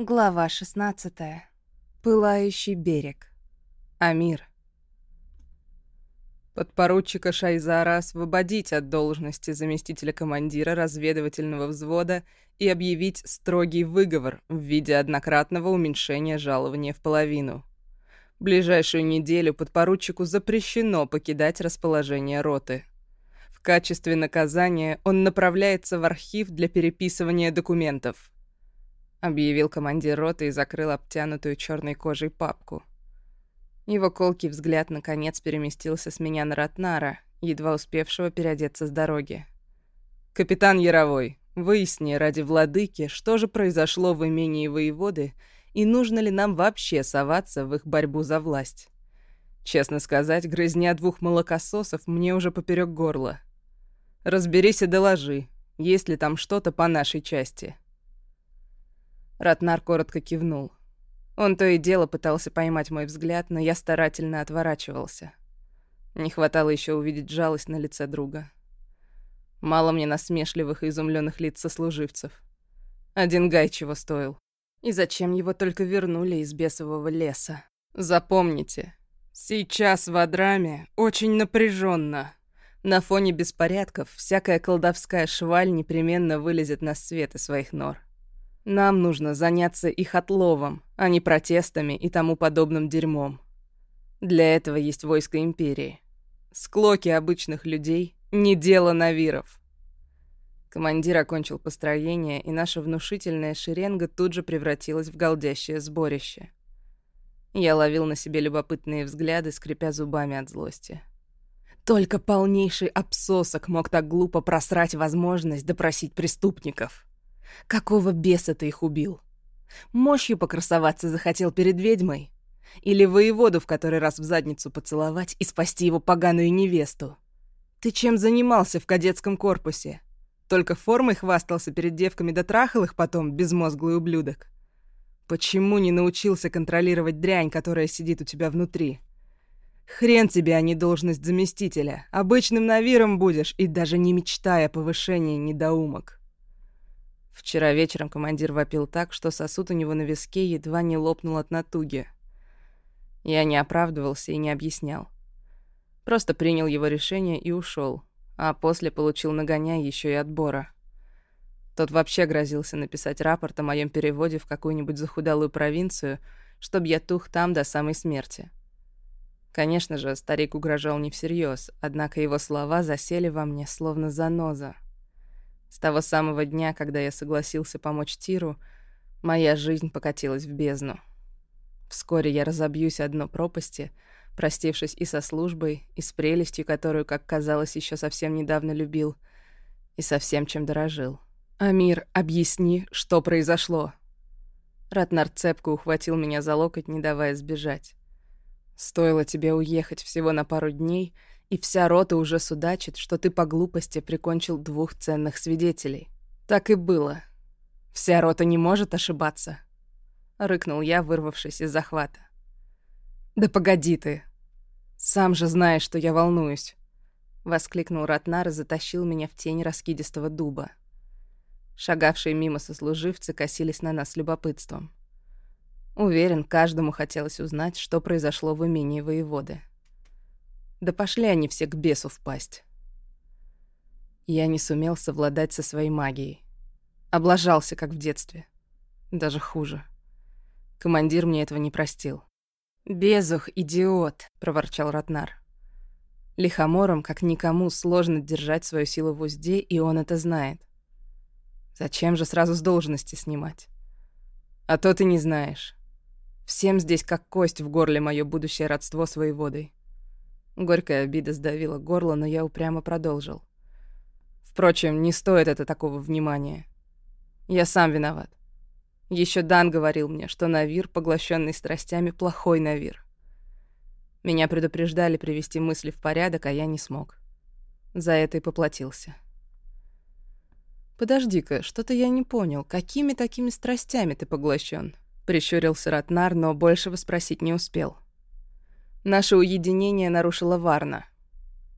Глава 16. Пылающий берег. Амир. Подпоручика Шайзара освободить от должности заместителя командира разведывательного взвода и объявить строгий выговор в виде однократного уменьшения жалования в половину. Ближайшую неделю подпоручику запрещено покидать расположение роты. В качестве наказания он направляется в архив для переписывания документов –— объявил командир роты и закрыл обтянутую черной кожей папку. Его колкий взгляд наконец переместился с меня на Ратнара, едва успевшего переодеться с дороги. «Капитан Яровой, выясни ради владыки, что же произошло в имении воеводы и нужно ли нам вообще соваться в их борьбу за власть. Честно сказать, грызня двух молокососов мне уже поперек горла. Разберись и доложи, есть ли там что-то по нашей части». Ратнар коротко кивнул. Он то и дело пытался поймать мой взгляд, но я старательно отворачивался. Не хватало еще увидеть жалость на лице друга. Мало мне насмешливых и изумленных лиц сослуживцев. Один гай чего стоил. И зачем его только вернули из бесового леса? Запомните, сейчас в Адраме очень напряженно. На фоне беспорядков всякая колдовская шваль непременно вылезет на свет из своих нор. Нам нужно заняться их отловом, а не протестами и тому подобным дерьмом. Для этого есть войско Империи. Склоки обычных людей — не дело навиров. Командир окончил построение, и наша внушительная шеренга тут же превратилась в голдящее сборище. Я ловил на себе любопытные взгляды, скрипя зубами от злости. Только полнейший обсосок мог так глупо просрать возможность допросить преступников. Какого беса ты их убил? Мощью покрасоваться захотел перед ведьмой? Или воеводу в который раз в задницу поцеловать и спасти его поганую невесту? Ты чем занимался в кадетском корпусе? Только формой хвастался перед девками да трахал их потом, безмозглый ублюдок? Почему не научился контролировать дрянь, которая сидит у тебя внутри? Хрен тебе, а не должность заместителя. Обычным навиром будешь и даже не мечтая о повышении недоумок. Вчера вечером командир вопил так, что сосуд у него на виске едва не лопнул от натуги. Я не оправдывался и не объяснял. Просто принял его решение и ушел, а после получил нагоняй еще и отбора. Тот вообще грозился написать рапорт о моем переводе в какую-нибудь захудалую провинцию, чтобы я тух там до самой смерти. Конечно же, старик угрожал не всерьез, однако его слова засели во мне словно заноза. С того самого дня, когда я согласился помочь Тиру, моя жизнь покатилась в бездну. Вскоре я разобьюсь о дно пропасти, простившись и со службой, и с прелестью, которую, как казалось, еще совсем недавно любил, и со всем, чем дорожил. «Амир, объясни, что произошло?» Ратнар цепко ухватил меня за локоть, не давая сбежать. «Стоило тебе уехать всего на пару дней, и вся рота уже судачит, что ты по глупости прикончил двух ценных свидетелей. Так и было. Вся рота не может ошибаться. Рыкнул я, вырвавшись из захвата. Да погоди ты. Сам же знаешь, что я волнуюсь. Воскликнул Ратнар и затащил меня в тень раскидистого дуба. Шагавшие мимо сослуживцы косились на нас любопытством. Уверен, каждому хотелось узнать, что произошло в имении воеводы. Да пошли они все к бесу впасть. Я не сумел совладать со своей магией. Облажался, как в детстве. Даже хуже. Командир мне этого не простил. «Безух, идиот!» — проворчал Ратнар. Лихомором, как никому, сложно держать свою силу в узде, и он это знает. Зачем же сразу с должности снимать? А то ты не знаешь. Всем здесь как кость в горле мое будущее родство с воеводой. Горькая обида сдавила горло, но я упрямо продолжил. Впрочем, не стоит это такого внимания. Я сам виноват. Еще Дан говорил мне, что Навир, поглощенный страстями, плохой Навир. Меня предупреждали привести мысли в порядок, а я не смог. За это и поплатился. «Подожди-ка, что-то я не понял. Какими такими страстями ты поглощен? Прищурился Ратнар, но большего спросить не успел. Наше уединение нарушила Варна.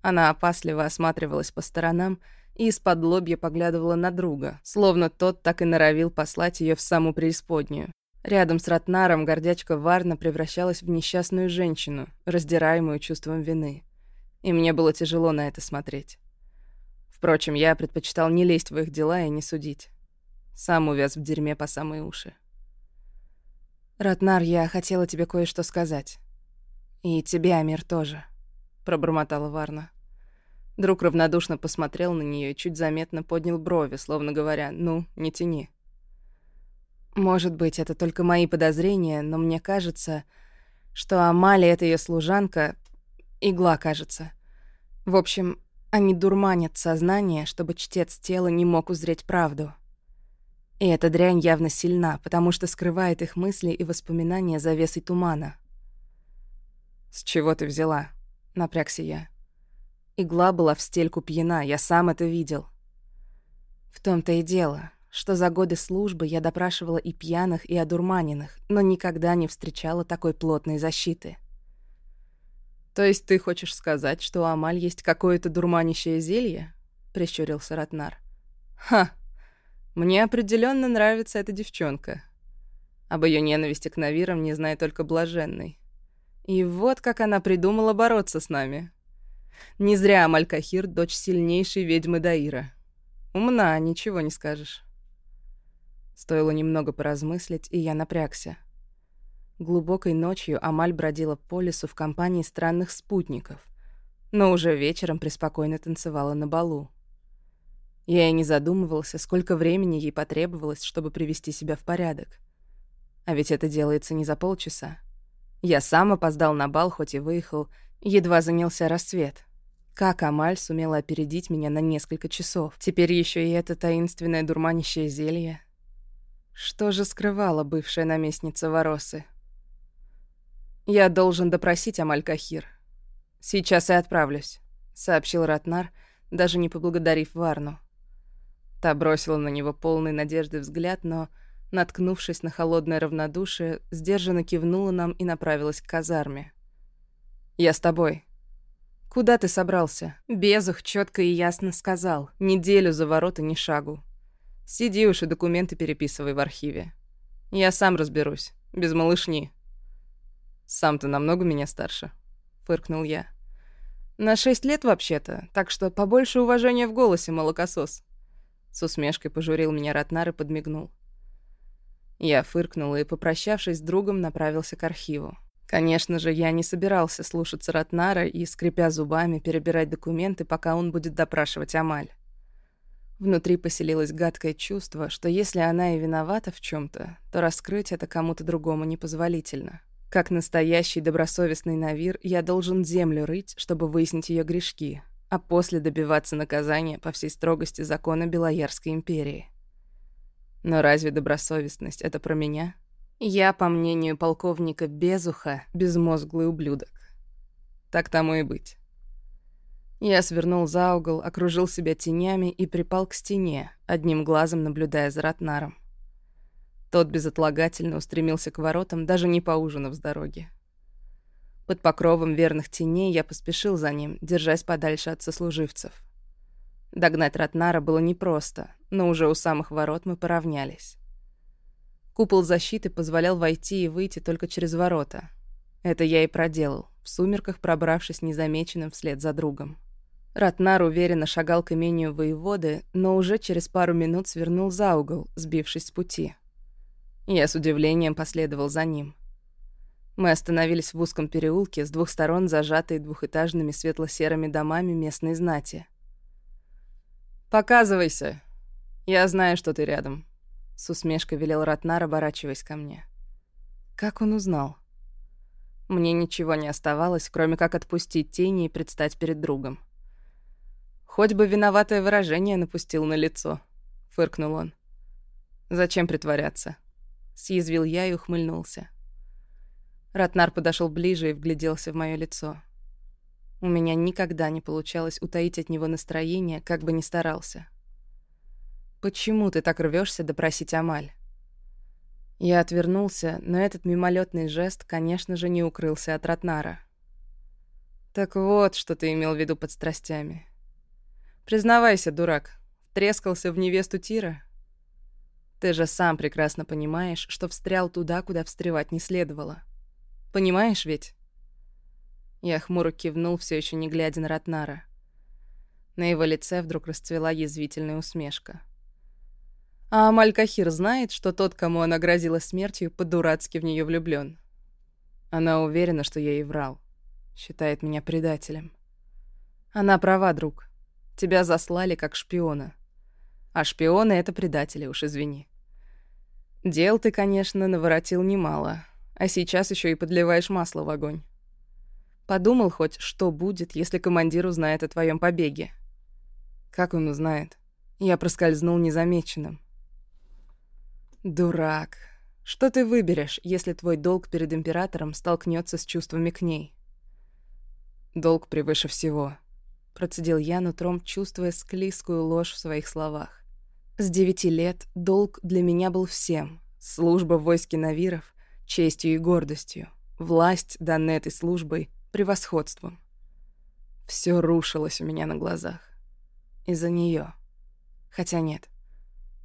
Она опасливо осматривалась по сторонам и из-под лобья поглядывала на друга, словно тот так и норовил послать ее в саму преисподнюю. Рядом с Ратнаром гордячка Варна превращалась в несчастную женщину, раздираемую чувством вины. И мне было тяжело на это смотреть. Впрочем, я предпочитал не лезть в их дела и не судить. Сам увяз в дерьме по самые уши. «Ратнар, я хотела тебе кое-что сказать. И тебе, Амир, тоже», — пробормотала Варна. Друг равнодушно посмотрел на нее и чуть заметно поднял брови, словно говоря «ну, не тяни». Может быть, это только мои подозрения, но мне кажется, что Амали — это ее служанка, игла, кажется. В общем, они дурманят сознание, чтобы чтец тела не мог узреть правду. И эта дрянь явно сильна, потому что скрывает их мысли и воспоминания завесой тумана. «С чего ты взяла?» — напрягся я. Игла была в стельку пьяна, я сам это видел. В том-то и дело что за годы службы я допрашивала и пьяных, и одурманенных, но никогда не встречала такой плотной защиты. «То есть ты хочешь сказать, что у Амаль есть какое-то дурманящее зелье?» — прищурился Ратнар. «Ха! Мне определенно нравится эта девчонка. Об ее ненависти к Навирам не знает только Блаженный. И вот как она придумала бороться с нами. Не зря Амаль Кахир — дочь сильнейшей ведьмы Даира. Умна, ничего не скажешь». Стоило немного поразмыслить, и я напрягся. Глубокой ночью Амаль бродила по лесу в компании странных спутников, но уже вечером преспокойно танцевала на балу. Я и не задумывался, сколько времени ей потребовалось, чтобы привести себя в порядок. А ведь это делается не за полчаса. Я сам опоздал на бал, хоть и выехал, едва занялся рассвет. Как Амаль сумела опередить меня на несколько часов? Теперь еще и это таинственное дурманящее зелье. Что же скрывала бывшая наместница Воросы? «Я должен допросить Амаль Кахир. Сейчас и отправлюсь», — сообщил Ратнар, даже не поблагодарив Варну. Та бросила на него полный надежды взгляд, но, наткнувшись на холодное равнодушие, сдержанно кивнула нам и направилась к казарме. «Я с тобой». «Куда ты собрался?» Безух четко и ясно сказал. «Неделю за ворота ни шагу». Сиди уж и документы переписывай в архиве. Я сам разберусь, без малышни. Сам-то намного меня старше, фыркнул я. На шесть лет вообще-то, так что побольше уважения в голосе, молокосос. С усмешкой пожурил меня Ратнар и подмигнул. Я фыркнул и, попрощавшись с другом, направился к архиву. Конечно же, я не собирался слушаться Ратнара и, скрипя зубами, перебирать документы, пока он будет допрашивать Амаль. Внутри поселилось гадкое чувство, что если она и виновата в чем то то раскрыть это кому-то другому непозволительно. Как настоящий добросовестный Навир, я должен землю рыть, чтобы выяснить ее грешки, а после добиваться наказания по всей строгости закона Белоярской империи. Но разве добросовестность — это про меня? Я, по мнению полковника Безуха, безмозглый ублюдок. Так тому и быть. Я свернул за угол, окружил себя тенями и припал к стене, одним глазом наблюдая за Ратнаром. Тот безотлагательно устремился к воротам, даже не поужинав с дороги. Под покровом верных теней я поспешил за ним, держась подальше от сослуживцев. Догнать Ратнара было непросто, но уже у самых ворот мы поравнялись. Купол защиты позволял войти и выйти только через ворота. Это я и проделал, в сумерках пробравшись незамеченным вслед за другом. Ратнар уверенно шагал к имению воеводы, но уже через пару минут свернул за угол, сбившись с пути. Я с удивлением последовал за ним. Мы остановились в узком переулке, с двух сторон зажатые двухэтажными светло-серыми домами местной знати. «Показывайся. Я знаю, что ты рядом», — с усмешкой велел Ратнар, оборачиваясь ко мне. Как он узнал? Мне ничего не оставалось, кроме как отпустить тени и предстать перед другом. Хоть бы виноватое выражение напустил на лицо, фыркнул он. Зачем притворяться? Съязвил я и ухмыльнулся. Ратнар подошел ближе и вгляделся в мое лицо. У меня никогда не получалось утаить от него настроение, как бы ни старался. «Почему ты так рвешься допросить Амаль?» Я отвернулся, но этот мимолетный жест, конечно же, не укрылся от Ратнара. «Так вот, что ты имел в виду под страстями. Признавайся, дурак, трескался в невесту Тира? Ты же сам прекрасно понимаешь, что встрял туда, куда встревать не следовало. Понимаешь ведь?» Я хмуро кивнул, все еще не глядя на Ратнара. На его лице вдруг расцвела язвительная усмешка. А Амаль-Кахир знает, что тот, кому она грозила смертью, по-дурацки в нее влюблен. Она уверена, что я ей врал. Считает меня предателем. Она права, друг. Тебя заслали как шпиона. А шпионы — это предатели, уж извини. Дел ты, конечно, наворотил немало, а сейчас еще и подливаешь масло в огонь. Подумал хоть, что будет, если командир узнает о твоем побеге. Как он узнает? Я проскользнул незамеченным. Дурак. Что ты выберешь, если твой долг перед императором столкнется с чувствами к ней? Долг превыше всего. Процедил я нутром, чувствуя склизкую ложь в своих словах. С девяти лет долг для меня был всем. Служба в войске Навиров — честью и гордостью. Власть, данная этой службой, превосходством. Все рушилось у меня на глазах. Из-за нее. Хотя нет.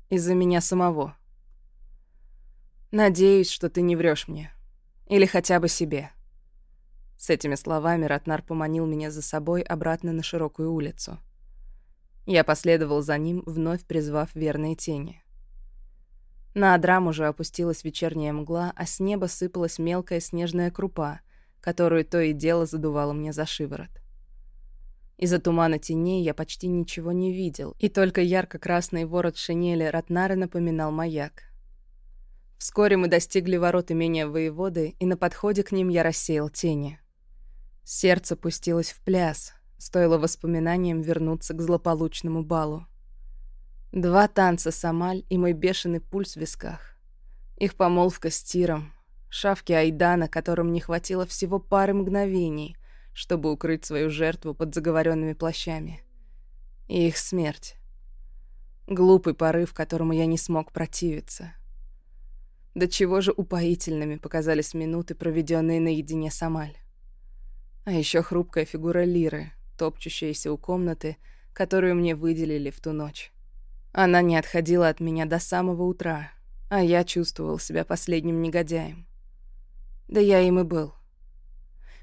Из-за меня самого. Надеюсь, что ты не врешь мне. Или хотя бы себе. С этими словами Ратнар поманил меня за собой обратно на широкую улицу. Я последовал за ним, вновь призвав верные тени. На Адрам уже опустилась вечерняя мгла, а с неба сыпалась мелкая снежная крупа, которую то и дело задувало мне за шиворот. Из-за тумана теней я почти ничего не видел, и только ярко-красный ворот шинели Ратнара напоминал маяк. Вскоре мы достигли ворот имения воеводы, и на подходе к ним я рассеял тени. Сердце пустилось в пляс, стоило воспоминаниям вернуться к злополучному балу. Два танца Самаль и мой бешеный пульс в висках. Их помолвка с Тиром, шавки Айдана, которым не хватило всего пары мгновений, чтобы укрыть свою жертву под заговоренными плащами. И их смерть. Глупый порыв, которому я не смог противиться. До чего же упоительными показались минуты, проведенные наедине с Амаль. А еще хрупкая фигура Лиры, топчущаяся у комнаты, которую мне выделили в ту ночь. Она не отходила от меня до самого утра, а я чувствовал себя последним негодяем. Да я им и был.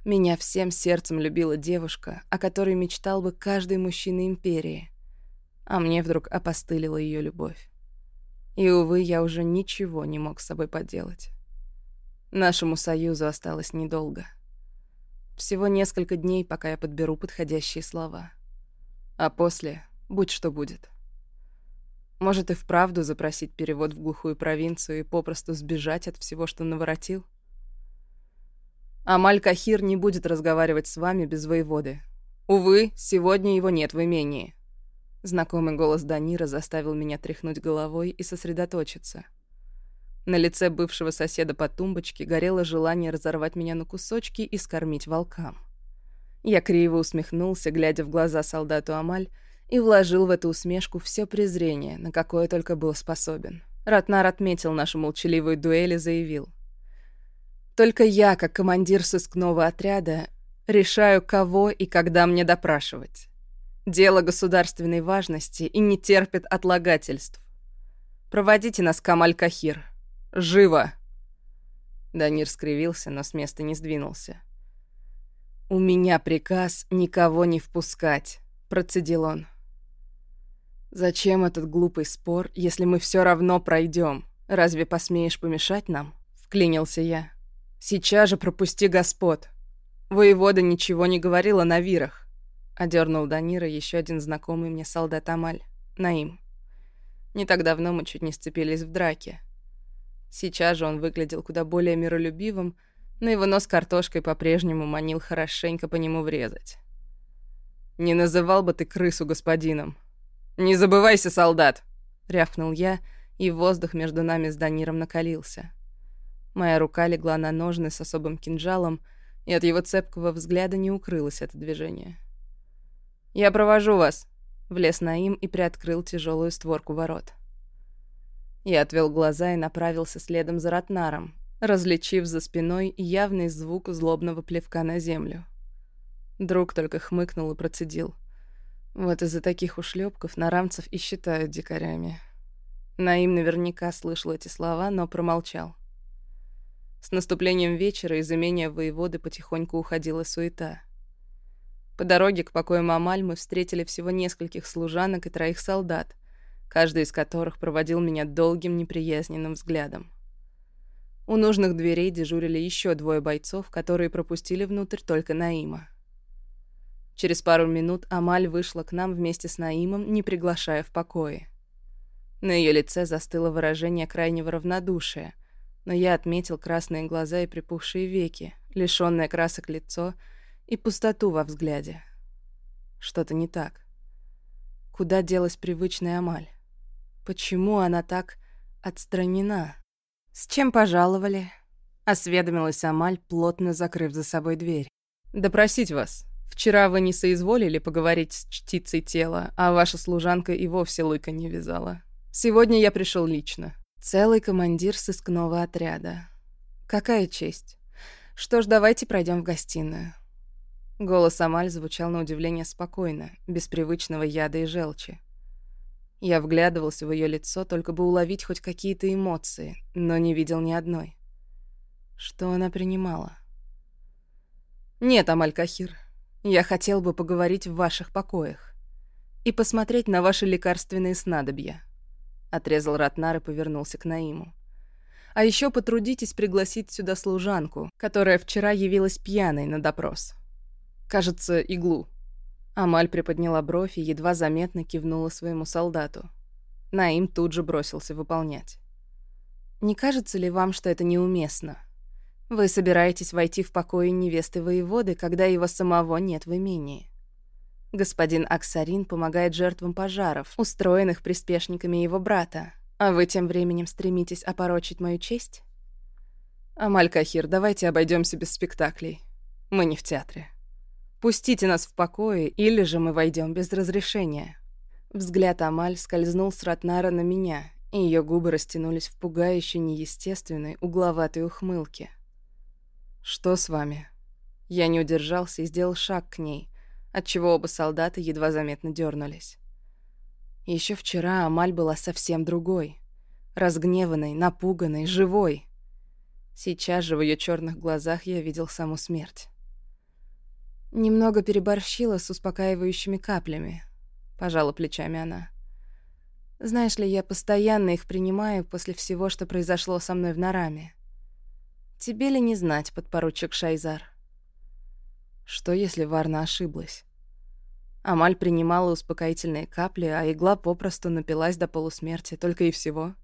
Меня всем сердцем любила девушка, о которой мечтал бы каждый мужчина Империи. А мне вдруг опостылила ее любовь. И, увы, я уже ничего не мог с собой поделать. Нашему союзу осталось недолго. Всего несколько дней, пока я подберу подходящие слова. А после будь что будет. Может и вправду запросить перевод в глухую провинцию и попросту сбежать от всего, что наворотил? Амаль Кахир не будет разговаривать с вами без воеводы. Увы, сегодня его нет в имении. Знакомый голос Данира заставил меня тряхнуть головой и сосредоточиться. На лице бывшего соседа по тумбочке горело желание разорвать меня на кусочки и скормить волкам. Я криво усмехнулся, глядя в глаза солдату Амаль, и вложил в эту усмешку все презрение, на какое только был способен. Ратнар отметил нашу молчаливую дуэль и заявил — только я, как командир сыскного отряда, решаю, кого и когда мне допрашивать. Дело государственной важности и не терпит отлагательств. Проводите нас к Амаль-Кахир. Живо!» Данир скривился, но с места не сдвинулся. «У меня приказ никого не впускать», — процедил он. «Зачем этот глупый спор, если мы все равно пройдем? Разве посмеешь помешать нам?» — вклинился я. «Сейчас же пропусти господ. Воевода ничего не говорил о навирах», — одернул Данира еще один знакомый мне солдат Амаль, Наим. Не так давно мы чуть не сцепились в драке. Сейчас же он выглядел куда более миролюбивым, но его нос картошкой по-прежнему манил хорошенько по нему врезать. «Не называл бы ты крысу господином!» «Не забывайся, солдат!» — рявкнул я, и воздух между нами с Даниром накалился. Моя рука легла на ножны с особым кинжалом, и от его цепкого взгляда не укрылось это движение. «Я провожу вас», — влез Наим и приоткрыл тяжелую створку ворот. Я отвел глаза и направился следом за Ратнаром, различив за спиной явный звук злобного плевка на землю. Друг только хмыкнул и процедил. Вот из-за таких ушлепков нарамцев и считают дикарями. Наим наверняка слышал эти слова, но промолчал. С наступлением вечера из имения воеводы потихоньку уходила суета. По дороге к покою Мамаль мы встретили всего нескольких служанок и троих солдат, каждый из которых проводил меня долгим неприязненным взглядом. У нужных дверей дежурили еще двое бойцов, которые пропустили внутрь только Наима. Через пару минут Амаль вышла к нам вместе с Наимом, не приглашая в покое. На ее лице застыло выражение крайнего равнодушия, но я отметил красные глаза и припухшие веки, лишённое красок лицо и пустоту во взгляде. Что-то не так. Куда делась привычная Амаль? Почему она так отстранена? «С чем пожаловали?» — осведомилась Амаль, плотно закрыв за собой дверь. «Допросить вас. Вчера вы не соизволили поговорить с чтицей тела, а ваша служанка и вовсе лыка не вязала. Сегодня я пришел лично». Целый командир сыскного отряда. Какая честь. Что ж, давайте пройдем в гостиную. Голос Амаль звучал на удивление спокойно, без привычного яда и желчи. Я вглядывался в ее лицо, только бы уловить хоть какие-то эмоции, но не видел ни одной. Что она принимала? «Нет, Амаль-Кахир, я хотел бы поговорить в ваших покоях и посмотреть на ваши лекарственные снадобья», — отрезал Ратнар и повернулся к Наиму. «А еще потрудитесь пригласить сюда служанку, которая вчера явилась пьяной на допрос. Кажется, иглу». Амаль приподняла бровь и едва заметно кивнула своему солдату. Наим тут же бросился выполнять. «Не кажется ли вам, что это неуместно? Вы собираетесь войти в покои невесты воеводы, когда его самого нет в имении. Господин Аксарин помогает жертвам пожаров, устроенных приспешниками его брата, а вы тем временем стремитесь опорочить мою честь?» «Амаль Кахир, давайте обойдемся без спектаклей. Мы не в театре». Пустите нас в покое, или же мы войдем без разрешения». Взгляд Амаль скользнул с Ратнара на меня, и ее губы растянулись в пугающе неестественной, угловатой ухмылке. «Что с вами?» Я не удержался и сделал шаг к ней, отчего оба солдата едва заметно дернулись. Еще вчера Амаль была совсем другой. Разгневанной, напуганной, живой. Сейчас же в ее черных глазах я видел саму смерть. Немного переборщила с успокаивающими каплями. Пожала плечами она. Знаешь ли, я постоянно их принимаю после всего, что произошло со мной в Нараме. Тебе ли не знать, подпоручик Шайзар? Что, если Варна ошиблась? Амаль принимала успокоительные капли, а игла попросту напилась до полусмерти, только и всего.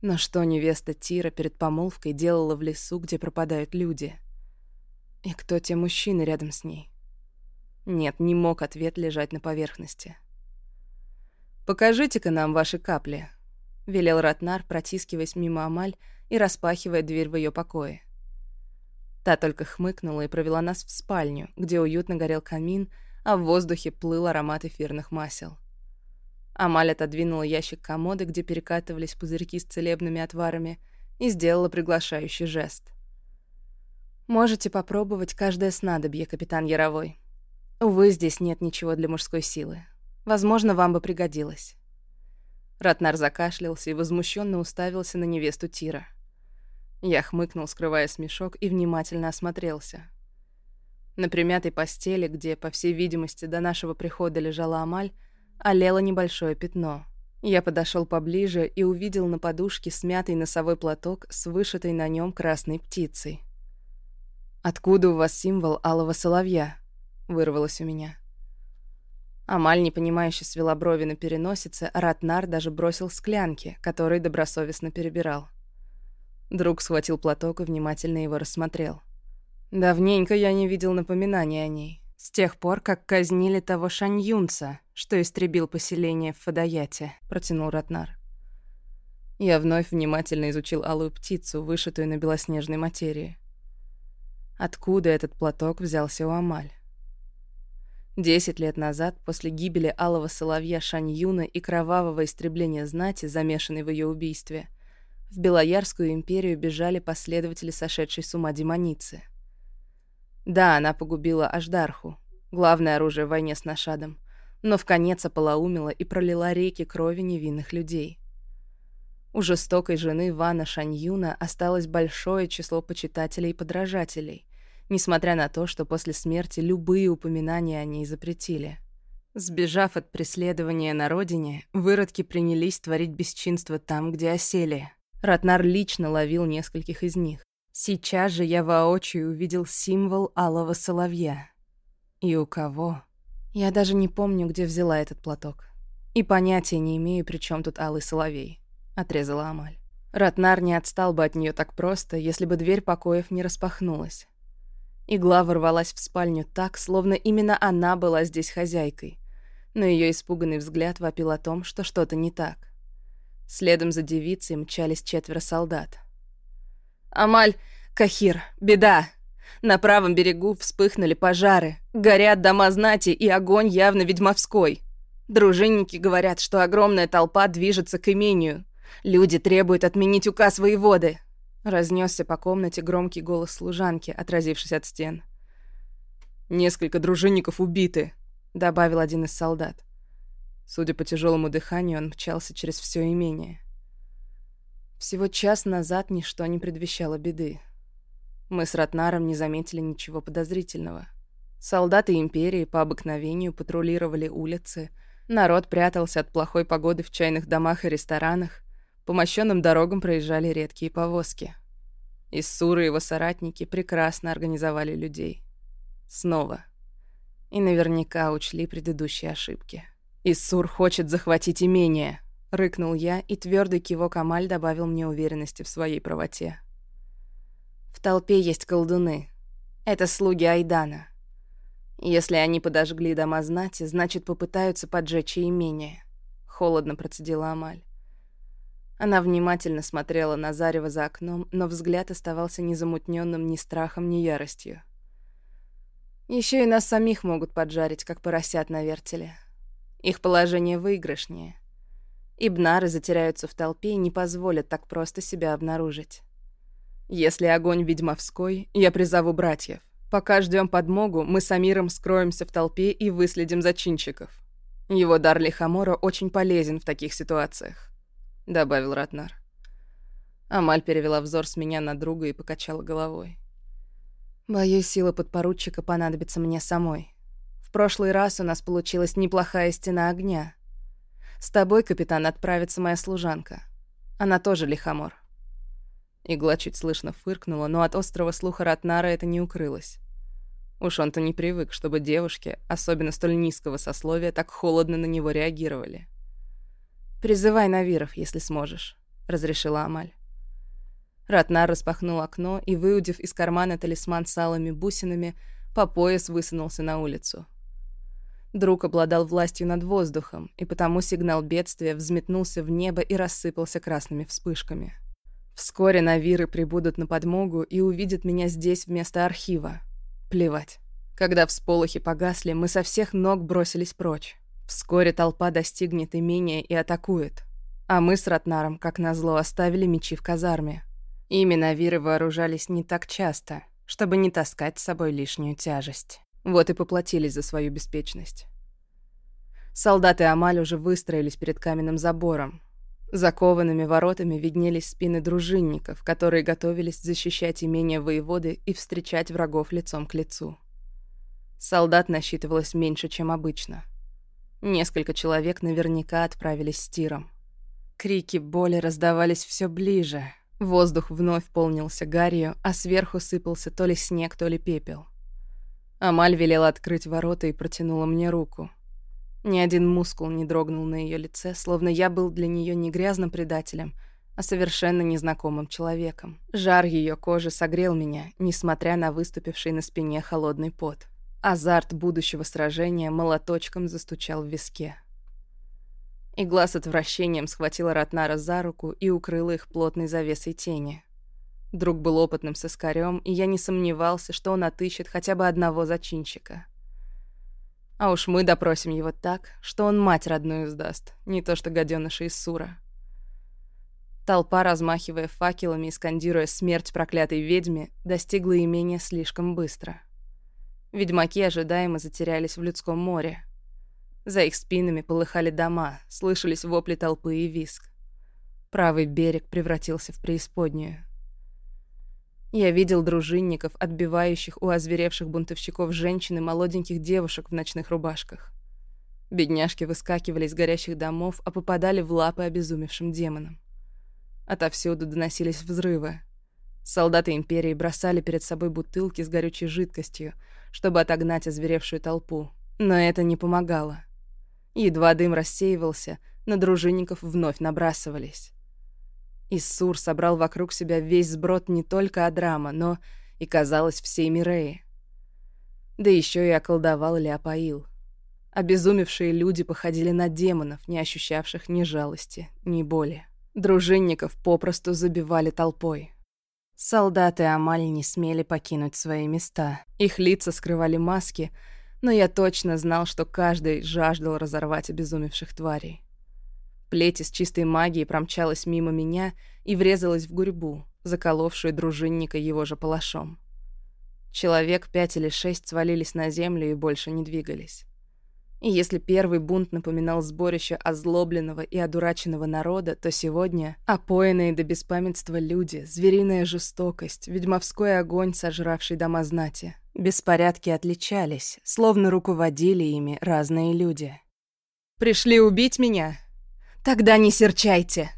Но что невеста Тира перед помолвкой делала в лесу, где пропадают люди — и кто те мужчины рядом с ней? Нет, не мог ответ лежать на поверхности. «Покажите-ка нам ваши капли», — велел Ратнар, протискиваясь мимо Амаль и распахивая дверь в ее покое. Та только хмыкнула и провела нас в спальню, где уютно горел камин, а в воздухе плыл аромат эфирных масел. Амаль отодвинула ящик комоды, где перекатывались пузырьки с целебными отварами, и сделала приглашающий жест. Можете попробовать каждое снадобье, капитан Яровой. Увы, здесь нет ничего для мужской силы. Возможно, вам бы пригодилось. Ратнар закашлялся и возмущенно уставился на невесту Тира. Я хмыкнул, скрывая смешок, и внимательно осмотрелся. На примятой постели, где, по всей видимости, до нашего прихода лежала Амаль, олело небольшое пятно. Я подошел поближе и увидел на подушке смятый носовой платок с вышитой на нем красной птицей. «Откуда у вас символ алого соловья?» — вырвалось у меня. Амаль, непонимающе свела брови на переносице, а Ратнар даже бросил склянки, которые добросовестно перебирал. Друг схватил платок и внимательно его рассмотрел. Давненько я не видел напоминаний о ней. С тех пор, как казнили того шаньюнца, что истребил поселение в Фадаяте, протянул Ратнар. Я вновь внимательно изучил алую птицу, вышитую на белоснежной материи. Откуда этот платок взялся у Амаль? Десять лет назад, после гибели алого соловья Шаньюна и кровавого истребления знати, замешанной в ее убийстве, в Белоярскую империю бежали последователи сошедшей с ума демоницы. Да, она погубила Аждарху, главное оружие в войне с Нашадом, но в конец ополоумила и пролила реки крови невинных людей. У жестокой жены Вана Шаньюна осталось большое число почитателей и подражателей, несмотря на то, что после смерти любые упоминания о ней запретили. Сбежав от преследования на родине, выродки принялись творить бесчинство там, где осели. Ратнар лично ловил нескольких из них. Сейчас же я воочию увидел символ алого соловья. И у кого? Я даже не помню, где взяла этот платок. И понятия не имею, при чем тут алый соловей. Отрезала Амаль. Ратнар не отстал бы от нее так просто, если бы дверь покоев не распахнулась. Игла ворвалась в спальню так, словно именно она была здесь хозяйкой. Но ее испуганный взгляд вопил о том, что что-то не так. Следом за девицей мчались четверо солдат. «Амаль, Кахир, беда!» На правом берегу вспыхнули пожары. Горят дома знати, и огонь явно ведьмовской. Дружинники говорят, что огромная толпа движется к имению. Люди требуют отменить указ воеводы. Разнесся по комнате громкий голос служанки, отразившись от стен. «Несколько дружинников убиты», — добавил один из солдат. Судя по тяжелому дыханию, он мчался через все имение. Всего час назад ничто не предвещало беды. Мы с Ратнаром не заметили ничего подозрительного. Солдаты Империи по обыкновению патрулировали улицы, народ прятался от плохой погоды в чайных домах и ресторанах, по мощенным дорогам проезжали редкие повозки. Иссур и его соратники прекрасно организовали людей. Снова. И наверняка учли предыдущие ошибки. «Иссур хочет захватить имение», — рыкнул я, и твердый кивок Амаль добавил мне уверенности в своей правоте. «В толпе есть колдуны. Это слуги Айдана. Если они подожгли дома знати, значит, попытаются поджечь и имение», — холодно процедила Амаль. Она внимательно смотрела на зарево за окном, но взгляд оставался незамутненным ни страхом, ни яростью. Еще и нас самих могут поджарить, как поросят на вертеле. Их положение выигрышнее. Ибнары затеряются в толпе и не позволят так просто себя обнаружить. Если огонь ведьмовской, я призову братьев. Пока ждем подмогу, мы с Амиром скроемся в толпе и выследим зачинщиков. Его дар Лихомора очень полезен в таких ситуациях», — добавил Ратнар. Амаль перевела взор с меня на друга и покачала головой. «Боюсь, сила подпоручика понадобится мне самой прошлый раз у нас получилась неплохая стена огня. С тобой, капитан, отправится моя служанка. Она тоже лихомор». Игла чуть слышно фыркнула, но от острого слуха Ратнара это не укрылось. Уж он-то не привык, чтобы девушки, особенно столь низкого сословия, так холодно на него реагировали. «Призывай Навиров, если сможешь», — разрешила Амаль. Ратнар распахнул окно и, выудив из кармана талисман с алыми бусинами, по пояс высунулся на улицу. Друг обладал властью над воздухом, и потому сигнал бедствия взметнулся в небо и рассыпался красными вспышками. Вскоре Навиры прибудут на подмогу и увидят меня здесь вместо архива. Плевать. Когда всполохи погасли, мы со всех ног бросились прочь. Вскоре толпа достигнет имения и атакует. А мы с Ратнаром, как назло, оставили мечи в казарме. Ими Навиры вооружались не так часто, чтобы не таскать с собой лишнюю тяжесть. Вот и поплатились за свою беспечность. Солдаты Амаль уже выстроились перед каменным забором. Закованными воротами виднелись спины дружинников, которые готовились защищать имение воеводы и встречать врагов лицом к лицу. Солдат насчитывалось меньше, чем обычно. Несколько человек наверняка отправились с тиром. Крики боли раздавались все ближе. Воздух вновь полнился гарью, а сверху сыпался то ли снег, то ли пепел. Амаль велела открыть ворота и протянула мне руку. Ни один мускул не дрогнул на ее лице, словно я был для нее не грязным предателем, а совершенно незнакомым человеком. Жар ее кожи согрел меня, несмотря на выступивший на спине холодный пот. Азарт будущего сражения молоточком застучал в виске. Игла с отвращением схватила Ратнара за руку и укрыла их плотной завесой тени. Друг был опытным соскарем, и я не сомневался, что он отыщет хотя бы одного зачинщика. А уж мы допросим его так, что он мать родную сдаст, не то что гадёныша из Сура. Толпа, размахивая факелами и скандируя «смерть проклятой ведьме», достигла имения слишком быстро. Ведьмаки ожидаемо затерялись в людском море. За их спинами полыхали дома, слышались вопли толпы и виск. Правый берег превратился в преисподнюю. Я видел дружинников, отбивающих у озверевших бунтовщиков женщин и молоденьких девушек в ночных рубашках. Бедняжки выскакивали из горящих домов, а попадали в лапы обезумевшим демонам. Отовсюду доносились взрывы. Солдаты Империи бросали перед собой бутылки с горючей жидкостью, чтобы отогнать озверевшую толпу. Но это не помогало. Едва дым рассеивался, на дружинников вновь набрасывались. Иссур собрал вокруг себя весь сброд не только Адрама, но и, казалось, всей Миреи. Да еще и околдовал Леопаил. Обезумевшие люди походили на демонов, не ощущавших ни жалости, ни боли. Дружинников попросту забивали толпой. Солдаты Амаль не смели покинуть свои места. Их лица скрывали маски, но я точно знал, что каждый жаждал разорвать обезумевших тварей. Плеть из чистой магии промчалась мимо меня и врезалась в гурьбу, заколовшую дружинника его же палашом. Человек пять или шесть свалились на землю и больше не двигались. И если первый бунт напоминал сборище озлобленного и одураченного народа, то сегодня опоенные до беспамятства люди, звериная жестокость, ведьмовской огонь, сожравший дома знати. Беспорядки отличались, словно руководили ими разные люди. «Пришли убить меня? Тогда не серчайте!»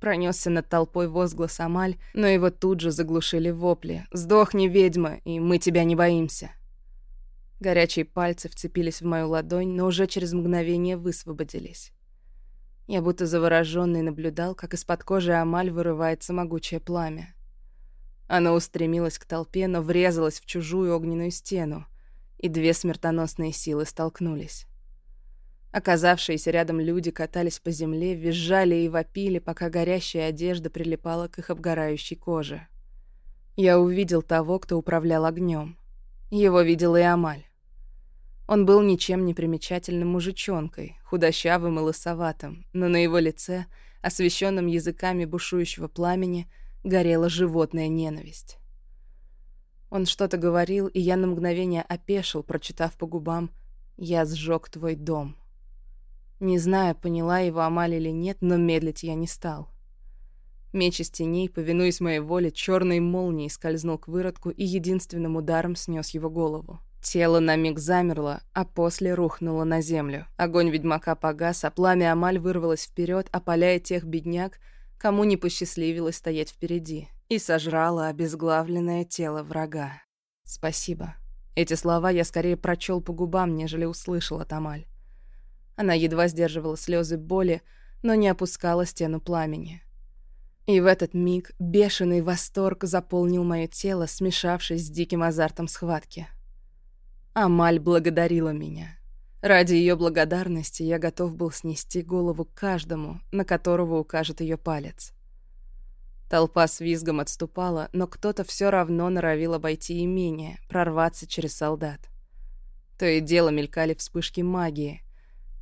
Пронесся над толпой возглас Амаль, но его тут же заглушили вопли. «Сдохни, ведьма, и мы тебя не боимся!» Горячие пальцы вцепились в мою ладонь, но уже через мгновение высвободились. Я будто заворожённый наблюдал, как из-под кожи Амаль вырывается могучее пламя. Оно устремилось к толпе, но врезалось в чужую огненную стену, и две смертоносные силы столкнулись. Оказавшиеся рядом люди катались по земле, визжали и вопили, пока горящая одежда прилипала к их обгорающей коже. Я увидел того, кто управлял огнем. Его видела и Амаль. Он был ничем не примечательным мужичонкой, худощавым и лысоватым, но на его лице, освещенном языками бушующего пламени, горела животная ненависть. Он что-то говорил, и я на мгновение опешил, прочитав по губам «Я сжег твой дом». Не знаю, поняла его Амаль или нет, но медлить я не стал. Меч из теней, повинуясь моей воле, черной молнией скользнул к выродку и единственным ударом снес его голову. Тело на миг замерло, а после рухнуло на землю. Огонь ведьмака погас, а пламя Амаль вырвалось вперед, опаляя тех бедняк, кому не посчастливилось стоять впереди, и сожрало обезглавленное тело врага. «Спасибо». Эти слова я скорее прочел по губам, нежели услышал от Амаль. Она едва сдерживала слезы боли, но не опускала стену пламени. И в этот миг бешеный восторг заполнил мое тело, смешавшись с диким азартом схватки. Амаль благодарила меня. Ради ее благодарности я готов был снести голову каждому, на которого укажет ее палец. Толпа с визгом отступала, но кто-то все равно норовил обойти имение, прорваться через солдат. То и дело мелькали вспышки магии.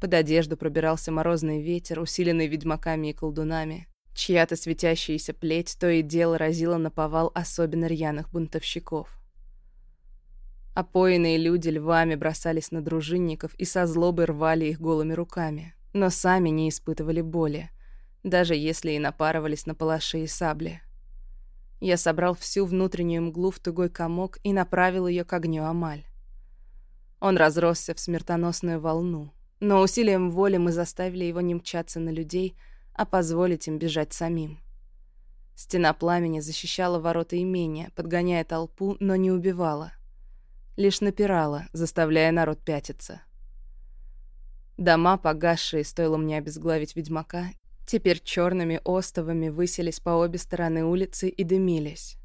Под одежду пробирался морозный ветер, усиленный ведьмаками и колдунами. Чья-то светящаяся плеть то и дело разила на повал особенно рьяных бунтовщиков. Опоенные люди львами бросались на дружинников и со злобой рвали их голыми руками, но сами не испытывали боли, даже если и напарывались на палаши и сабли. Я собрал всю внутреннюю мглу в тугой комок и направил ее к огню Амаль. Он разросся в смертоносную волну, но усилием воли мы заставили его не мчаться на людей, а позволить им бежать самим. Стена пламени защищала ворота имения, подгоняя толпу, но не убивала лишь напирала, заставляя народ пятиться. Дома, погасшие, стоило мне обезглавить ведьмака, теперь черными остовами высились по обе стороны улицы и дымились.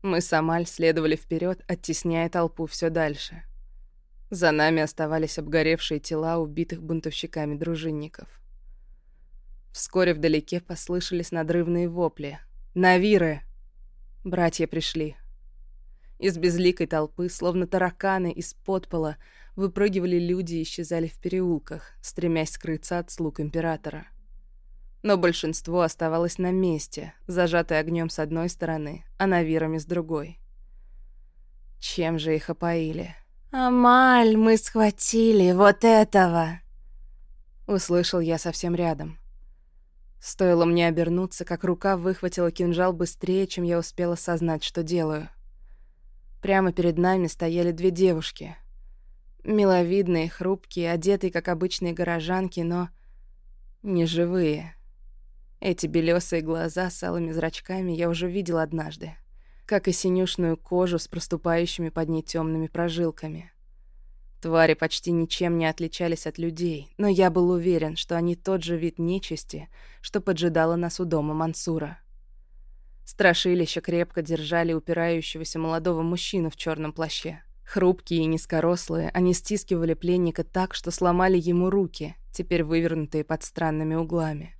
Мы с Амаль следовали вперед, оттесняя толпу все дальше. За нами оставались обгоревшие тела убитых бунтовщиками дружинников. Вскоре вдалеке послышались надрывные вопли. «Навиры!» Братья пришли. Из безликой толпы, словно тараканы из подпола, выпрыгивали люди и исчезали в переулках, стремясь скрыться от слуг императора. Но большинство оставалось на месте, зажатое огнем с одной стороны, а навирами с другой. Чем же их опоили? «Амаль, мы схватили вот этого!» Услышал я совсем рядом. Стоило мне обернуться, как рука выхватила кинжал быстрее, чем я успела осознать, что делаю. Прямо перед нами стояли две девушки. Миловидные, хрупкие, одетые, как обычные горожанки, но не живые. Эти белесые глаза с алыми зрачками я уже видел однажды, как и синюшную кожу с проступающими под ней темными прожилками. Твари почти ничем не отличались от людей, но я был уверен, что они тот же вид нечисти, что поджидало нас у дома Мансура. Страшилища крепко держали упирающегося молодого мужчину в черном плаще. Хрупкие и низкорослые, они стискивали пленника так, что сломали ему руки, теперь вывернутые под странными углами.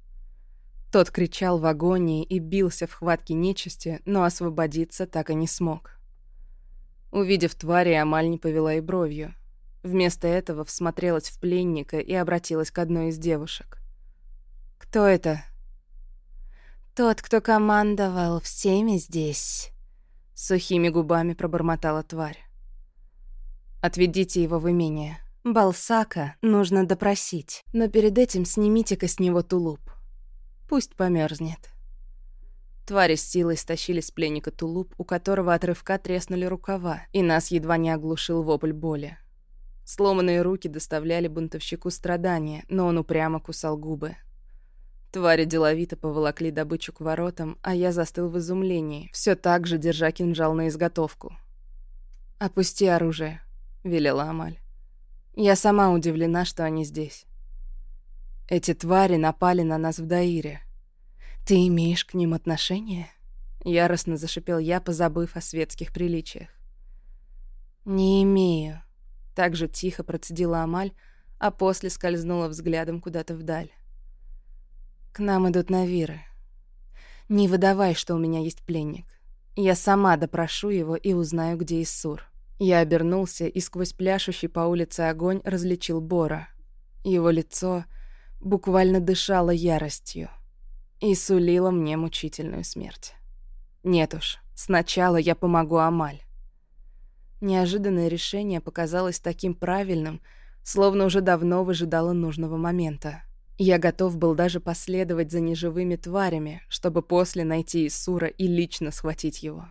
Тот кричал в агонии и бился в хватке нечисти, но освободиться так и не смог. Увидев твари, Амаль не повела и бровью — Вместо этого всмотрелась в пленника и обратилась к одной из девушек. «Кто это?» «Тот, кто командовал всеми здесь», — сухими губами пробормотала тварь. «Отведите его в имение. Балсака нужно допросить, но перед этим снимите-ка с него тулуп. Пусть померзнет. Твари с силой стащили с пленника тулуп, у которого от рывка треснули рукава, и нас едва не оглушил вопль боли. Сломанные руки доставляли бунтовщику страдания, но он упрямо кусал губы. Твари деловито поволокли добычу к воротам, а я застыл в изумлении, все так же держа кинжал на изготовку. «Опусти оружие», — велела Амаль. «Я сама удивлена, что они здесь. Эти твари напали на нас в Даире. Ты имеешь к ним отношение?» Яростно зашипел я, позабыв о светских приличиях. «Не имею», так же тихо процедила Амаль, а после скользнула взглядом куда-то вдаль. «К нам идут Навиры. Не выдавай, что у меня есть пленник. Я сама допрошу его и узнаю, где Иссур». Я обернулся и сквозь пляшущий по улице огонь различил Бора. Его лицо буквально дышало яростью и сулило мне мучительную смерть. Нет уж, сначала я помогу Амаль. Неожиданное решение показалось таким правильным, словно уже давно выжидало нужного момента. Я готов был даже последовать за неживыми тварями, чтобы после найти Исура и лично схватить его.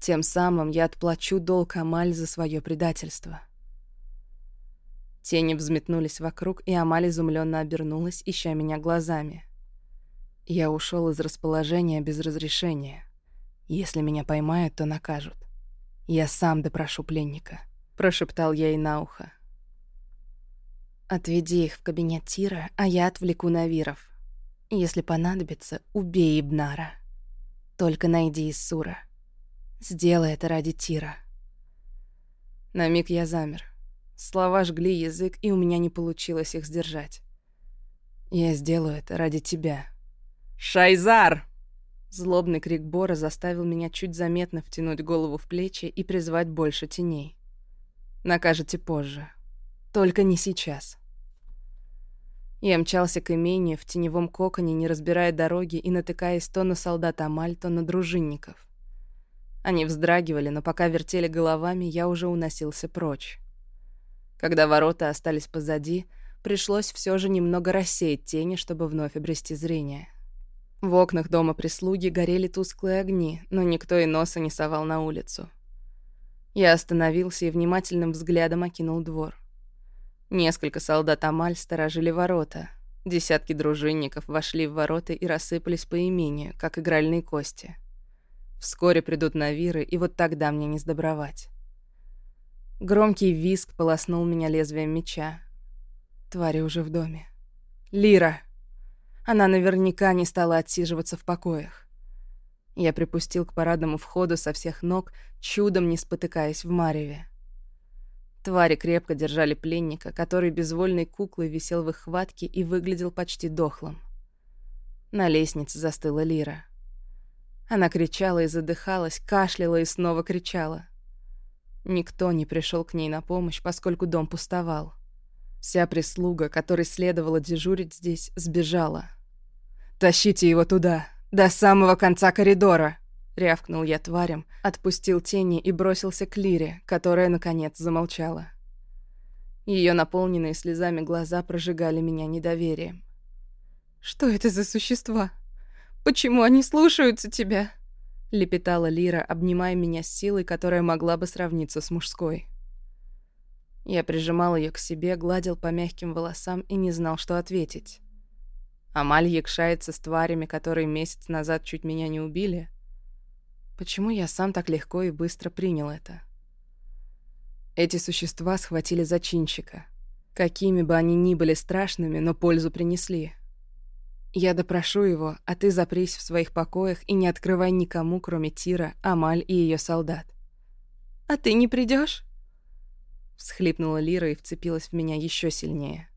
Тем самым я отплачу долг Амаль за свое предательство. Тени взметнулись вокруг, и Амаль изумленно обернулась, ища меня глазами. Я ушел из расположения без разрешения. Если меня поймают, то накажут. «Я сам допрошу пленника», — прошептал я ей на ухо. «Отведи их в кабинет Тира, а я отвлеку Навиров. Если понадобится, убей Ибнара. Только найди Иссура. Сделай это ради Тира». На миг я замер. Слова жгли язык, и у меня не получилось их сдержать. «Я сделаю это ради тебя». «Шайзар!» Злобный крик Бора заставил меня чуть заметно втянуть голову в плечи и призвать больше теней. Накажете позже. Только не сейчас. Я мчался к имению в теневом коконе, не разбирая дороги и натыкаясь то на солдат Амаль, то на дружинников. Они вздрагивали, но пока вертели головами, я уже уносился прочь. Когда ворота остались позади, пришлось все же немного рассеять тени, чтобы вновь обрести зрение. В окнах дома прислуги горели тусклые огни, но никто и носа не совал на улицу. Я остановился и внимательным взглядом окинул двор. Несколько солдат Амаль сторожили ворота. Десятки дружинников вошли в ворота и рассыпались по имению, как игральные кости. Вскоре придут навиры, и вот тогда мне не сдобровать. Громкий визг полоснул меня лезвием меча. Твари уже в доме. «Лира!» Она наверняка не стала отсиживаться в покоях. Я припустил к парадному входу со всех ног, чудом не спотыкаясь в мареве. Твари крепко держали пленника, который безвольной куклой висел в их хватке и выглядел почти дохлым. На лестнице застыла Лира. Она кричала и задыхалась, кашляла и снова кричала. Никто не пришел к ней на помощь, поскольку дом пустовал. Вся прислуга, которой следовало дежурить здесь, сбежала. «Тащите его туда, до самого конца коридора!» Рявкнул я тварем, отпустил тени и бросился к Лире, которая, наконец, замолчала. Ее наполненные слезами глаза прожигали меня недоверием. «Что это за существа? Почему они слушаются тебя?» Лепетала Лира, обнимая меня с силой, которая могла бы сравниться с мужской. Я прижимал ее к себе, гладил по мягким волосам и не знал, что ответить. Амаль якшается с тварями, которые месяц назад чуть меня не убили. Почему я сам так легко и быстро принял это? Эти существа схватили зачинщика. Какими бы они ни были страшными, но пользу принесли. Я допрошу его, а ты запрись в своих покоях и не открывай никому, кроме Тира, Амаль и ее солдат. «А ты не придешь? Всхлипнула Лира и вцепилась в меня еще сильнее.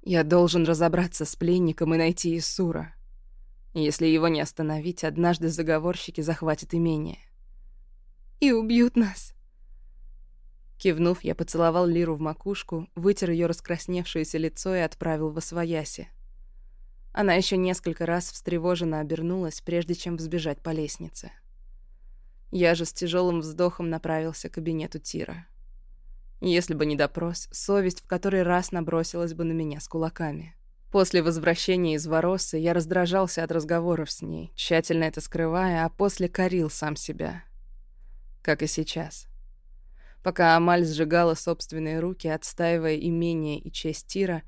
«Я должен разобраться с пленником и найти Исура. Если его не остановить, однажды заговорщики захватят имение. И убьют нас». Кивнув, я поцеловал Лиру в макушку, вытер ее раскрасневшееся лицо и отправил в освояси. Она еще несколько раз встревоженно обернулась, прежде чем взбежать по лестнице. Я же с тяжелым вздохом направился к кабинету Тира. Если бы не допрос, совесть в который раз набросилась бы на меня с кулаками. После возвращения из Воросы я раздражался от разговоров с ней, тщательно это скрывая, а после корил сам себя. Как и сейчас. Пока Амаль сжигала собственные руки, отстаивая имение и честь Тира,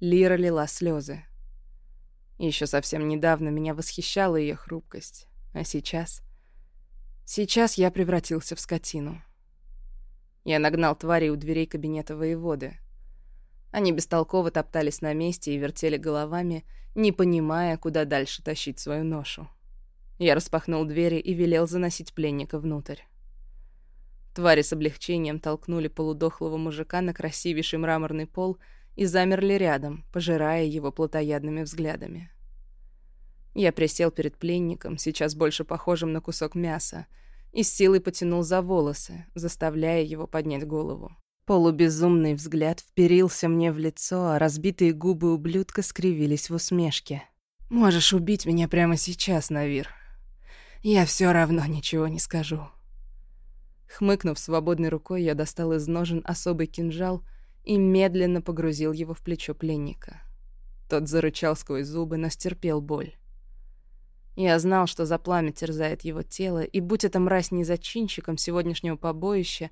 Лира лила слезы. Еще совсем недавно меня восхищала ее хрупкость, а сейчас... Сейчас я превратился в скотину. Я нагнал тварей у дверей кабинета воеводы. Они бестолково топтались на месте и вертели головами, не понимая, куда дальше тащить свою ношу. Я распахнул двери и велел заносить пленника внутрь. Твари с облегчением толкнули полудохлого мужика на красивейший мраморный пол и замерли рядом, пожирая его плотоядными взглядами. Я присел перед пленником, сейчас больше похожим на кусок мяса, и с силой потянул за волосы, заставляя его поднять голову. Полубезумный взгляд вперился мне в лицо, а разбитые губы ублюдка скривились в усмешке. «Можешь убить меня прямо сейчас, Навир. Я все равно ничего не скажу». Хмыкнув свободной рукой, я достал из ножен особый кинжал и медленно погрузил его в плечо пленника. Тот зарычал сквозь зубы, но стерпел боль. Я знал, что за пламя терзает его тело, и будь эта мразь не зачинщиком сегодняшнего побоища,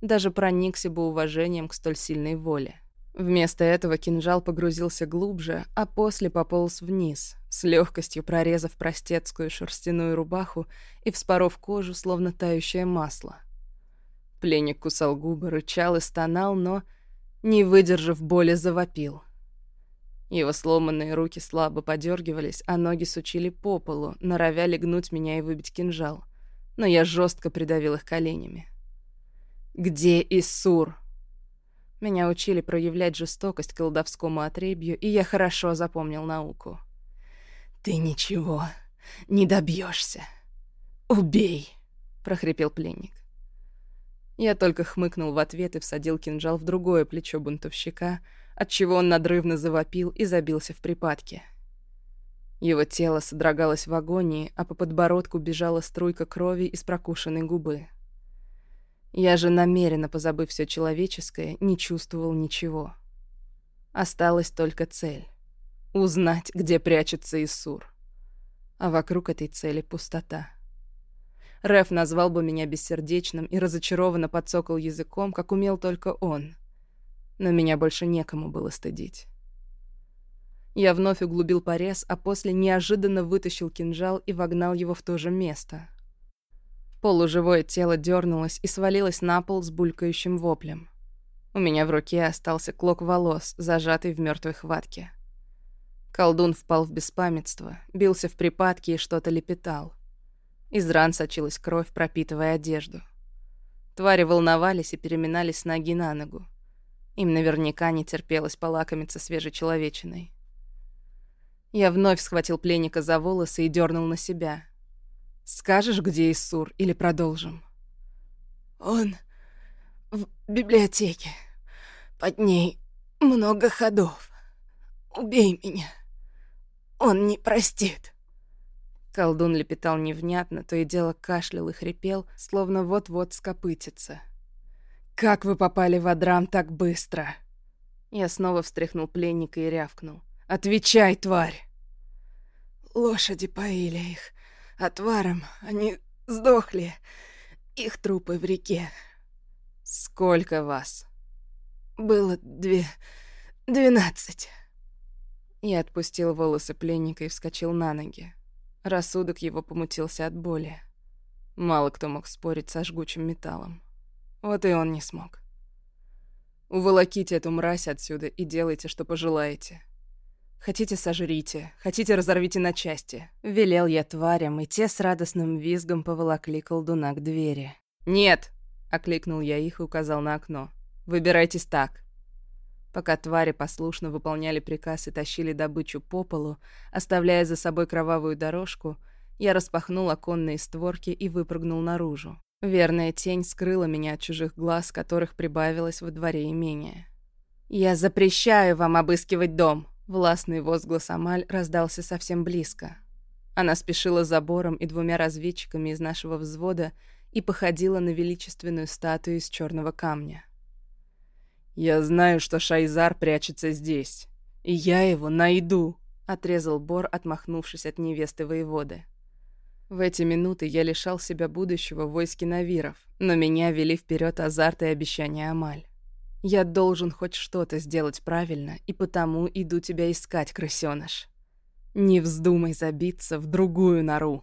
даже проникся бы уважением к столь сильной воле. Вместо этого кинжал погрузился глубже, а после пополз вниз, с легкостью прорезав простецкую шерстяную рубаху и вспоров кожу, словно тающее масло. Пленник кусал губы, рычал и стонал, но, не выдержав боли, завопил. Его сломанные руки слабо подергивались, а ноги сучили по полу, норовя легнуть меня и выбить кинжал. Но я жестко придавил их коленями. «Где Иссур?» Меня учили проявлять жестокость к колдовскому отребью, и я хорошо запомнил науку. «Ты ничего не добьешься. Убей!» — прохрипел пленник. Я только хмыкнул в ответ и всадил кинжал в другое плечо бунтовщика, отчего он надрывно завопил и забился в припадке. Его тело содрогалось в агонии, а по подбородку бежала струйка крови из прокушенной губы. Я же, намеренно позабыв все человеческое, не чувствовал ничего. Осталась только цель — узнать, где прячется Исур. А вокруг этой цели пустота. Реф назвал бы меня бессердечным и разочарованно подсокал языком, как умел только он. Но меня больше некому было стыдить. Я вновь углубил порез, а после неожиданно вытащил кинжал и вогнал его в то же место. Полуживое тело дернулось и свалилось на пол с булькающим воплем. У меня в руке остался клок волос, зажатый в мертвой хватке. Колдун впал в беспамятство, бился в припадке и что-то лепетал. Из ран сочилась кровь, пропитывая одежду. Твари волновались и переминались с ноги на ногу. Им наверняка не терпелось полакомиться свежей человечиной. Я вновь схватил пленника за волосы и дернул на себя. «Скажешь, где Иссур, или продолжим?» «Он в библиотеке. Под ней много ходов. Убей меня. Он не простит». Колдун лепетал невнятно, то и дело кашлял и хрипел, словно вот-вот скопытится. «Как вы попали в Адрам так быстро?» Я снова встряхнул пленника и рявкнул. «Отвечай, тварь!» Лошади поили их отваром, они сдохли. Их трупы в реке. Сколько вас? Было две... двенадцать. Я отпустил волосы пленника и вскочил на ноги. Рассудок его помутился от боли. Мало кто мог спорить со жгучим металлом. Вот и он не смог. Уволоките эту мразь отсюда и делайте, что пожелаете. Хотите, сожрите, хотите, разорвите на части. Велел я тварям, и те с радостным визгом поволокли колдуна к двери. «Нет!» — окликнул я их и указал на окно. «Выбирайтесь так». Пока твари послушно выполняли приказ и тащили добычу по полу, оставляя за собой кровавую дорожку, я распахнул оконные створки и выпрыгнул наружу. Верная тень скрыла меня от чужих глаз, которых прибавилось во дворе имения. «Я запрещаю вам обыскивать дом!» Властный возглас Амаль раздался совсем близко. Она спешила забором и двумя разведчиками из нашего взвода и походила на величественную статую из черного камня. «Я знаю, что Шайзар прячется здесь, и я его найду», — отрезал Бор, отмахнувшись от невесты воеводы. В эти минуты я лишал себя будущего в войске Навиров, но меня вели вперед азарт и обещания Амаль. Я должен хоть что-то сделать правильно, и потому иду тебя искать, крысёныш. Не вздумай забиться в другую нору.